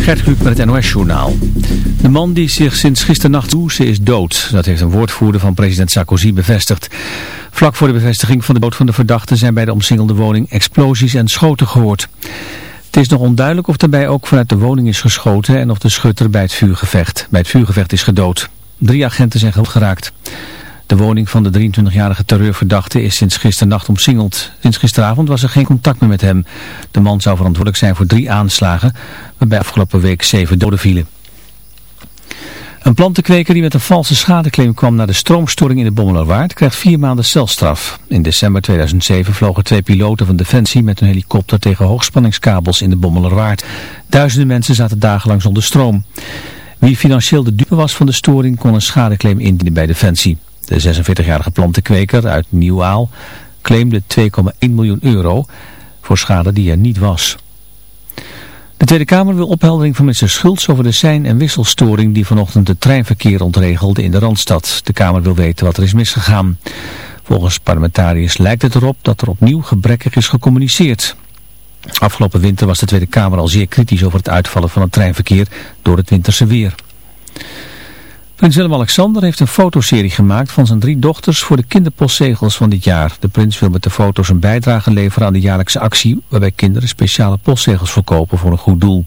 Gert Kluk met het NOS-journaal. De man die zich sinds gisternacht douche is dood. Dat heeft een woordvoerder van president Sarkozy bevestigd. Vlak voor de bevestiging van de dood van de verdachte zijn bij de omsingelde woning explosies en schoten gehoord. Het is nog onduidelijk of daarbij ook vanuit de woning is geschoten en of de schutter bij het vuurgevecht, bij het vuurgevecht is gedood. Drie agenten zijn geraakt. De woning van de 23-jarige terreurverdachte is sinds gisternacht omsingeld. Sinds gisteravond was er geen contact meer met hem. De man zou verantwoordelijk zijn voor drie aanslagen, waarbij afgelopen week zeven doden vielen. Een plantenkweker die met een valse schadeclaim kwam naar de stroomstoring in de Bommelerwaard krijgt vier maanden celstraf. In december 2007 vlogen twee piloten van Defensie met een helikopter tegen hoogspanningskabels in de Bommelerwaard. Duizenden mensen zaten dagenlang zonder stroom. Wie financieel de dupe was van de storing kon een schadeclaim indienen bij Defensie. De 46-jarige plantenkweker uit Nieuwaal claimde 2,1 miljoen euro voor schade die er niet was. De Tweede Kamer wil opheldering van minister Schultz over de sein- en wisselstoring die vanochtend het treinverkeer ontregelde in de Randstad. De Kamer wil weten wat er is misgegaan. Volgens parlementariërs lijkt het erop dat er opnieuw gebrekkig is gecommuniceerd. Afgelopen winter was de Tweede Kamer al zeer kritisch over het uitvallen van het treinverkeer door het winterse weer. Prins Willem-Alexander heeft een fotoserie gemaakt van zijn drie dochters voor de kinderpostzegels van dit jaar. De prins wil met de foto's een bijdrage leveren aan de jaarlijkse actie waarbij kinderen speciale postzegels verkopen voor een goed doel.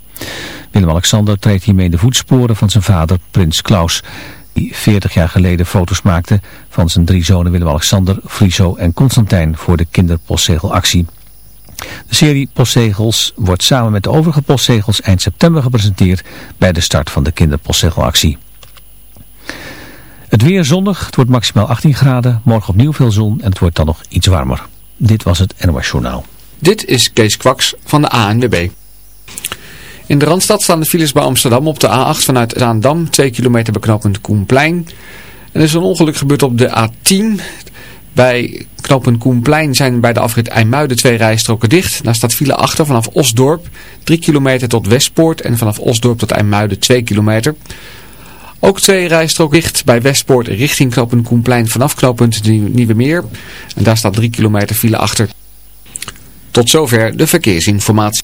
Willem-Alexander treedt hiermee de voetsporen van zijn vader Prins Klaus, die 40 jaar geleden foto's maakte van zijn drie zonen Willem-Alexander, Friso en Constantijn voor de kinderpostzegelactie. De serie postzegels wordt samen met de overige postzegels eind september gepresenteerd bij de start van de kinderpostzegelactie. Het weer zonnig, het wordt maximaal 18 graden, morgen opnieuw veel zon en het wordt dan nog iets warmer. Dit was het NOS Journaal. Dit is Kees Kwaks van de ANWB. In de Randstad staan de files bij Amsterdam op de A8 vanuit Zaandam, 2 kilometer beknopend Koenplein. Er is een ongeluk gebeurd op de A10. Bij knooppunt Koenplein zijn bij de afrit IJmuiden twee rijstroken dicht. Daar staat file achter vanaf Osdorp, 3 kilometer tot Westpoort en vanaf Osdorp tot IJmuiden 2 kilometer. Ook twee rijstroken dicht bij Westpoort richting knooppunt Koenplein vanaf knooppunt Nieuwe Meer. En daar staat 3 kilometer file achter. Tot zover de verkeersinformatie.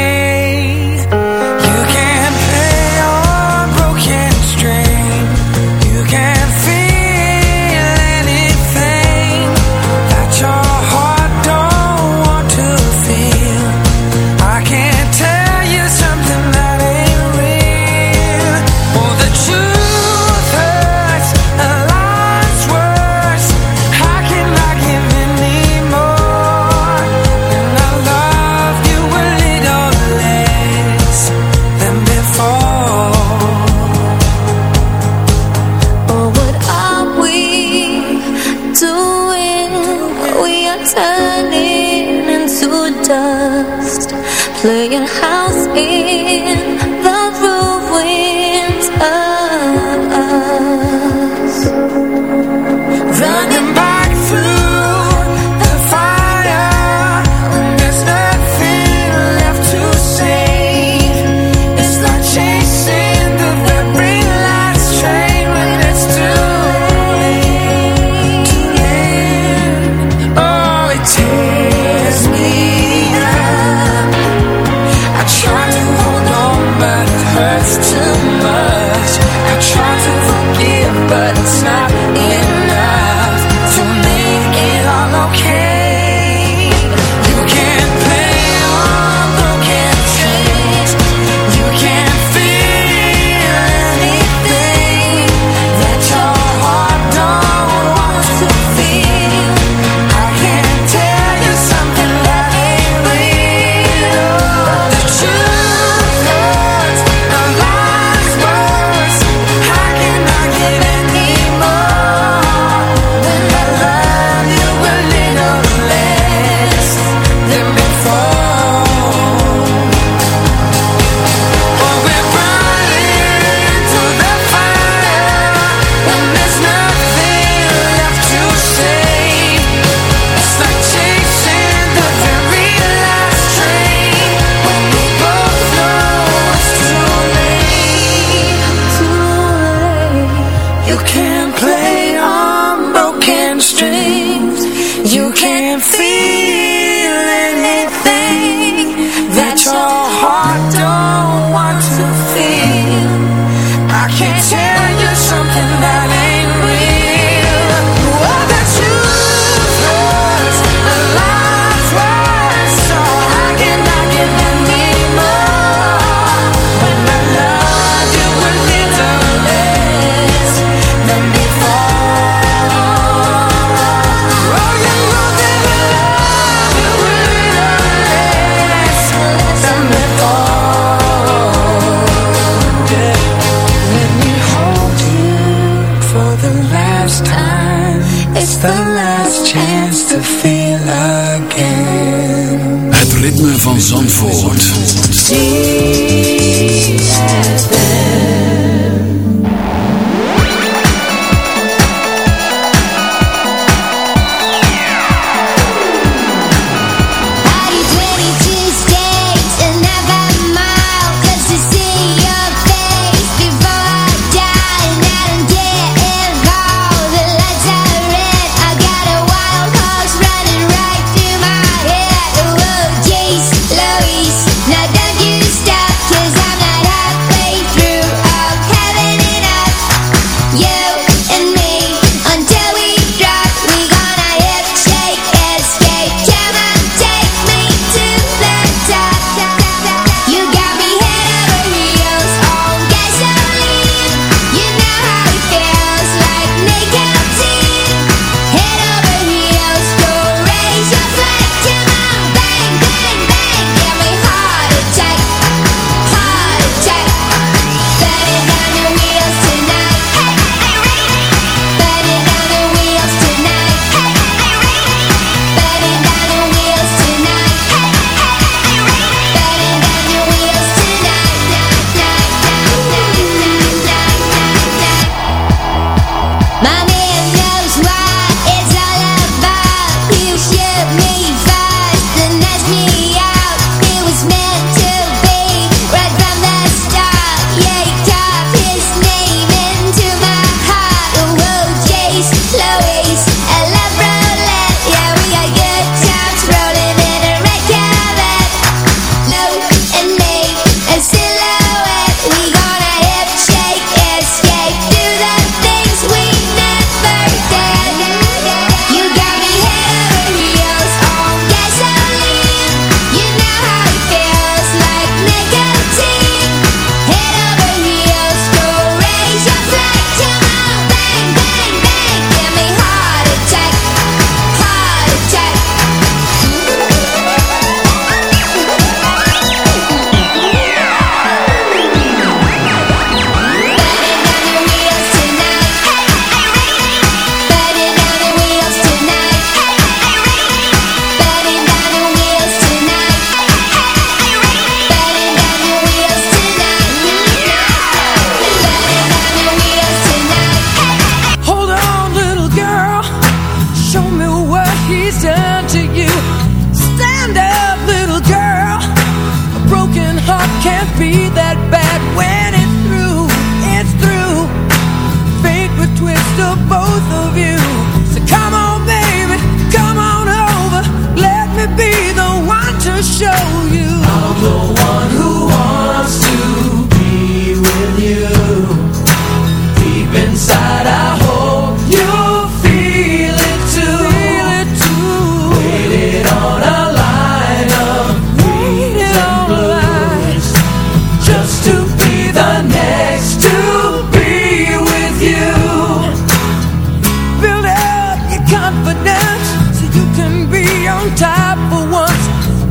You can be on top for once.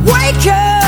Wake up,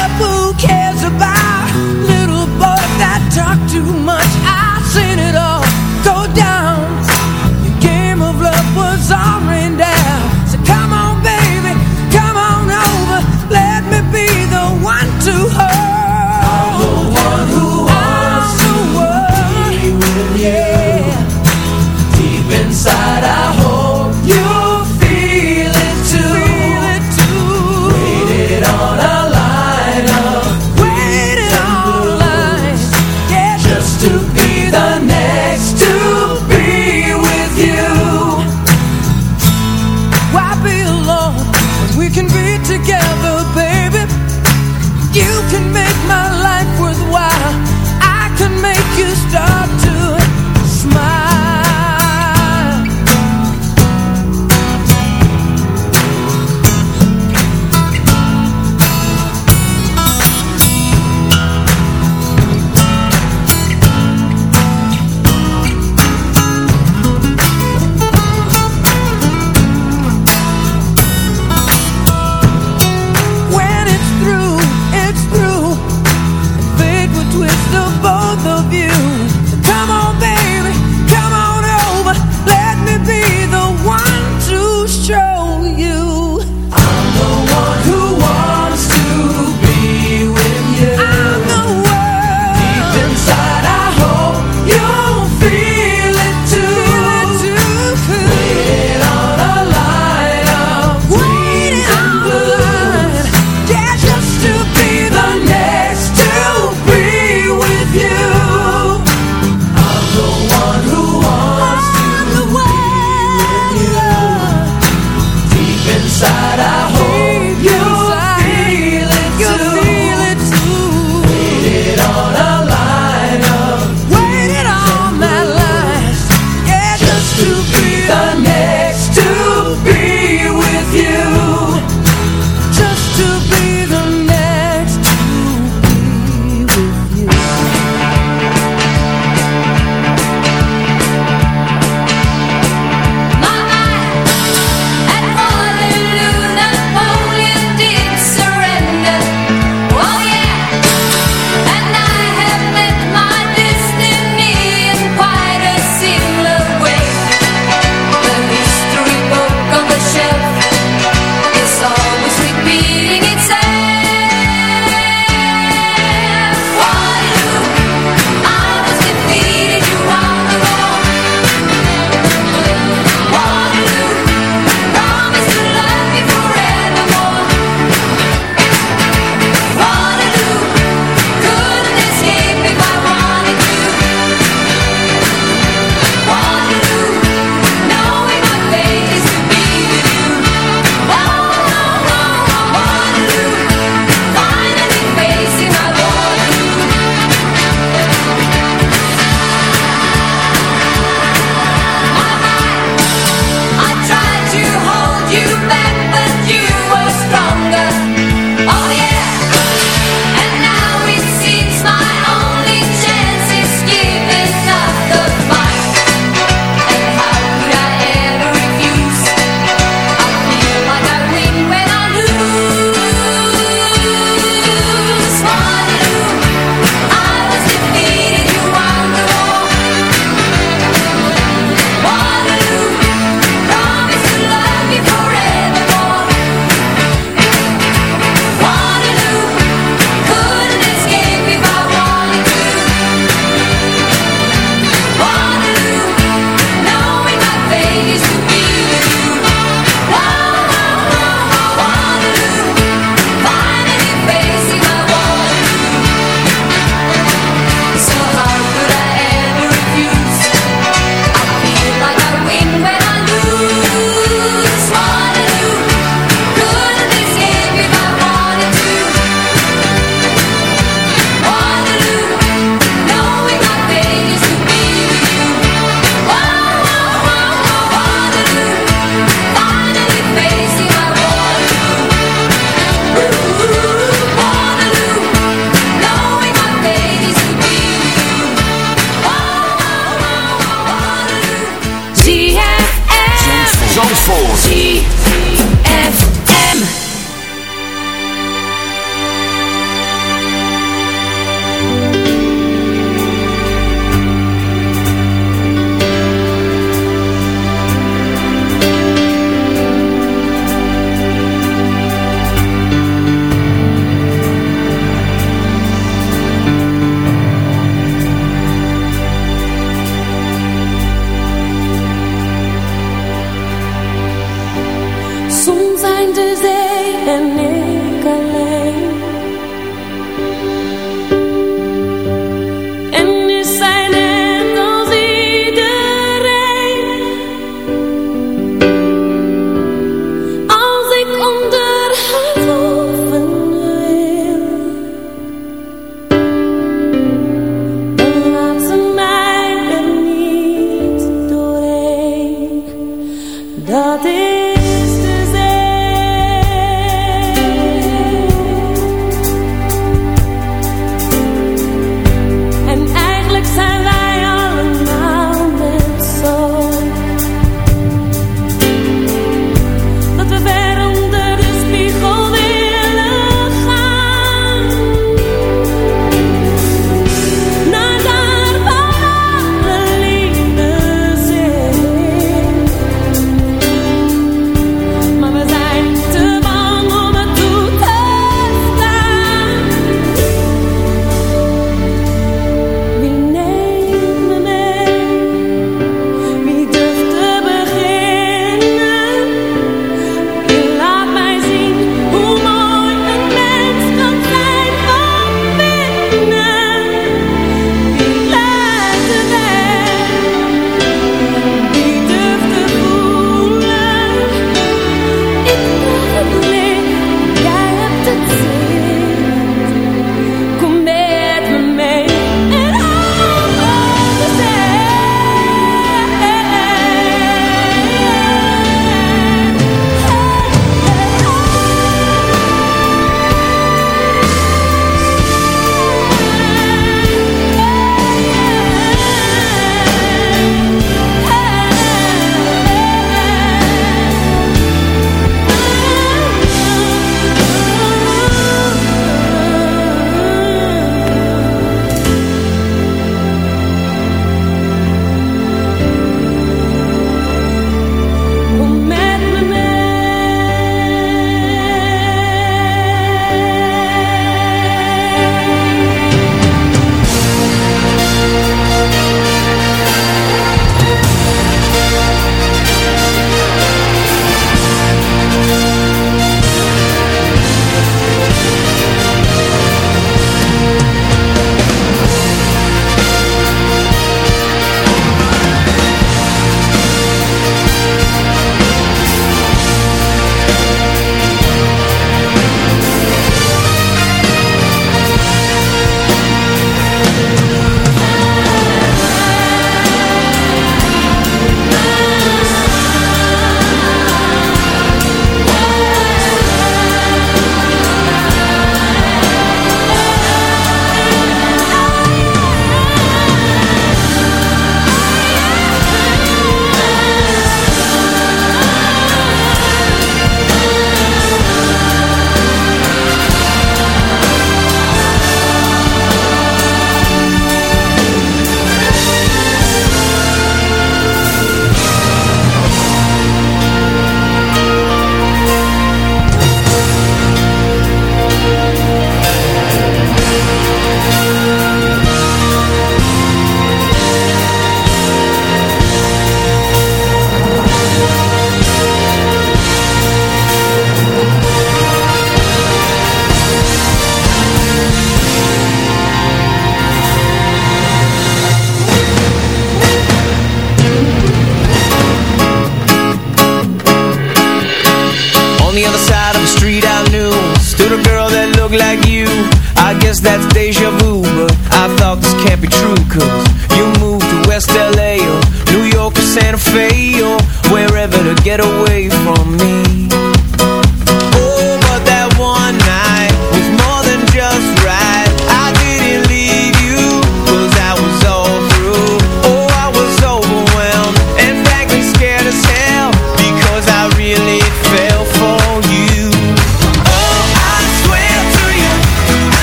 like you I guess that's deja vu But I thought this can't be true Cause you moved to West L.A. or New York or Santa Fe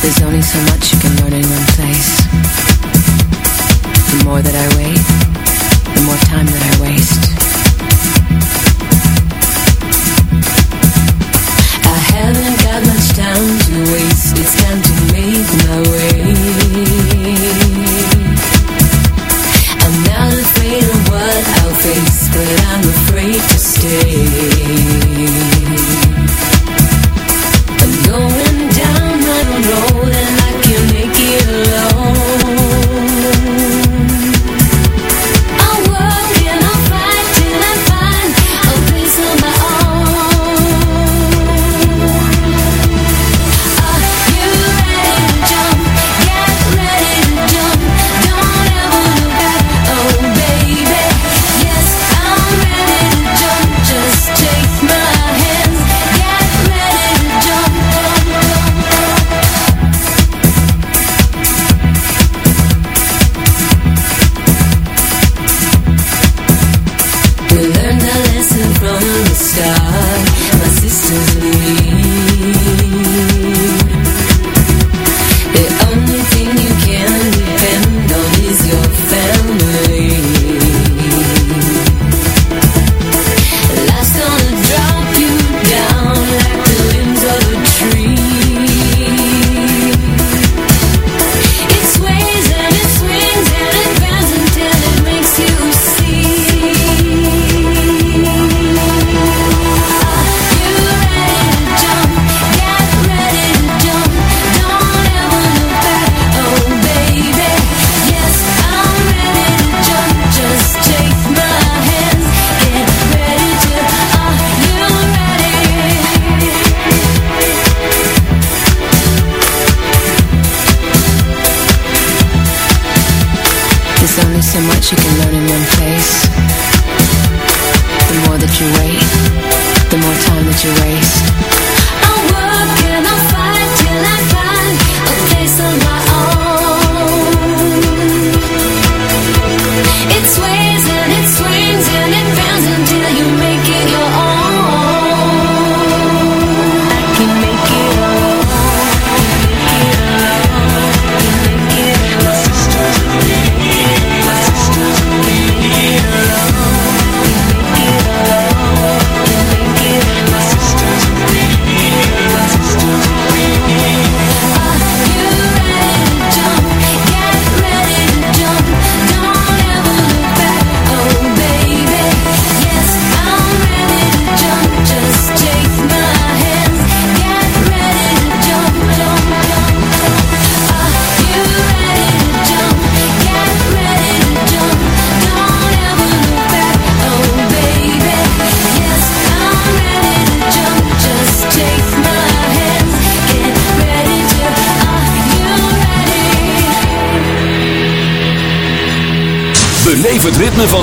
There's only so much you can learn in one place. The more that I wait The more time that I waste. I haven't got much time to waste. It's time to make my way. I'm not afraid of what I'll face But I'm afraid to stay.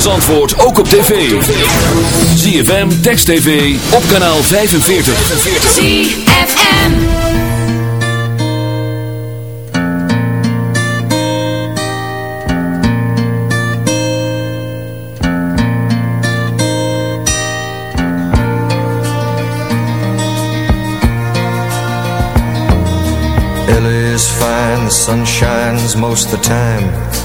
Van Zandvoort ook op tv. ZFM, Text TV, op kanaal 45. ZFM. LA is fine, the sun shines most of the time.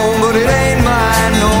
verano.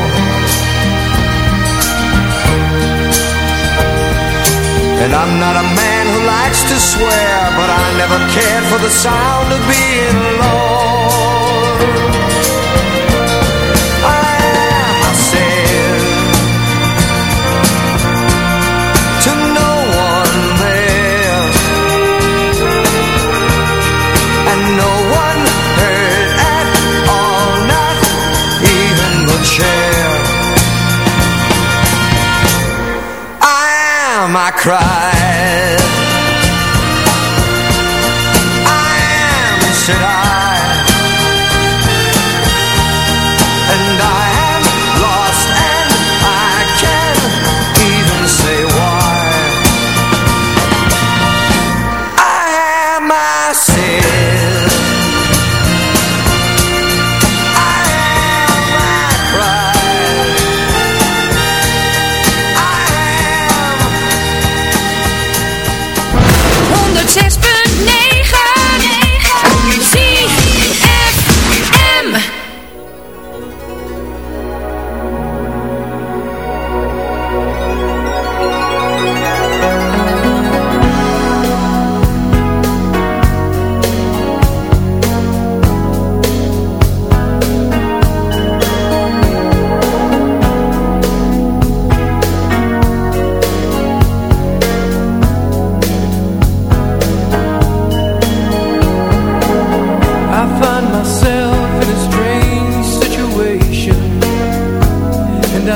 And I'm not a man who likes to swear, but I never cared for the sound of being alone. I am myself to no one there, and no one heard at all, not even the chair. my cry.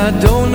I don't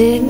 didn't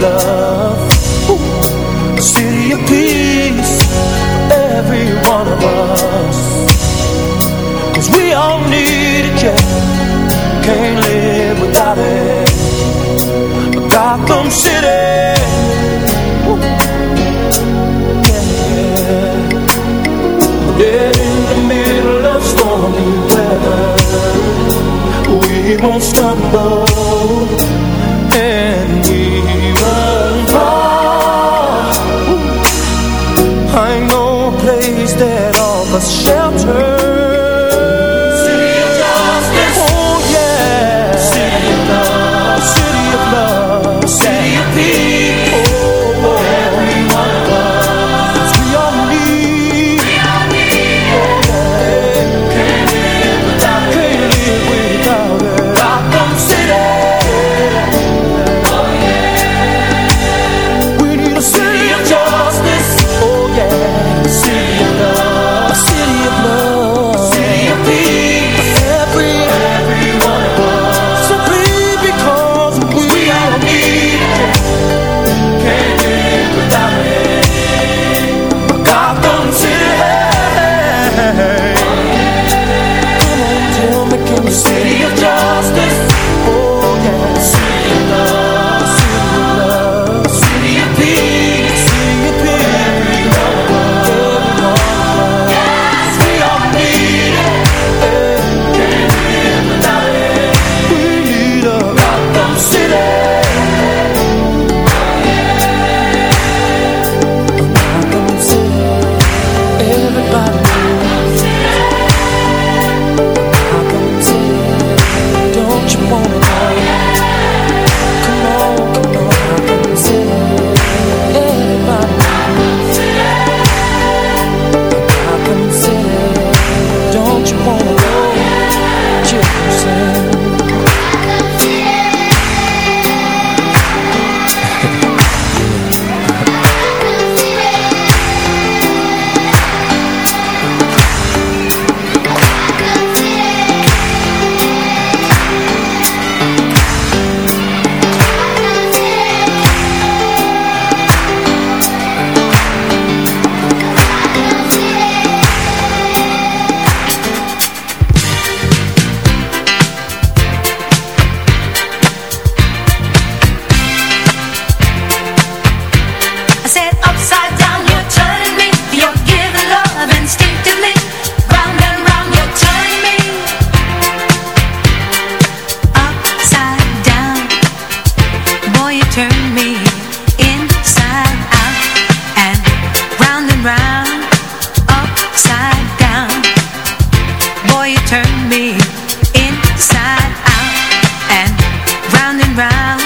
love. A city of peace Every one of us. Cause we all need it, Can't live without it. Gotham City. Ooh. Yeah in the middle of stormy weather We won't stumble. show around.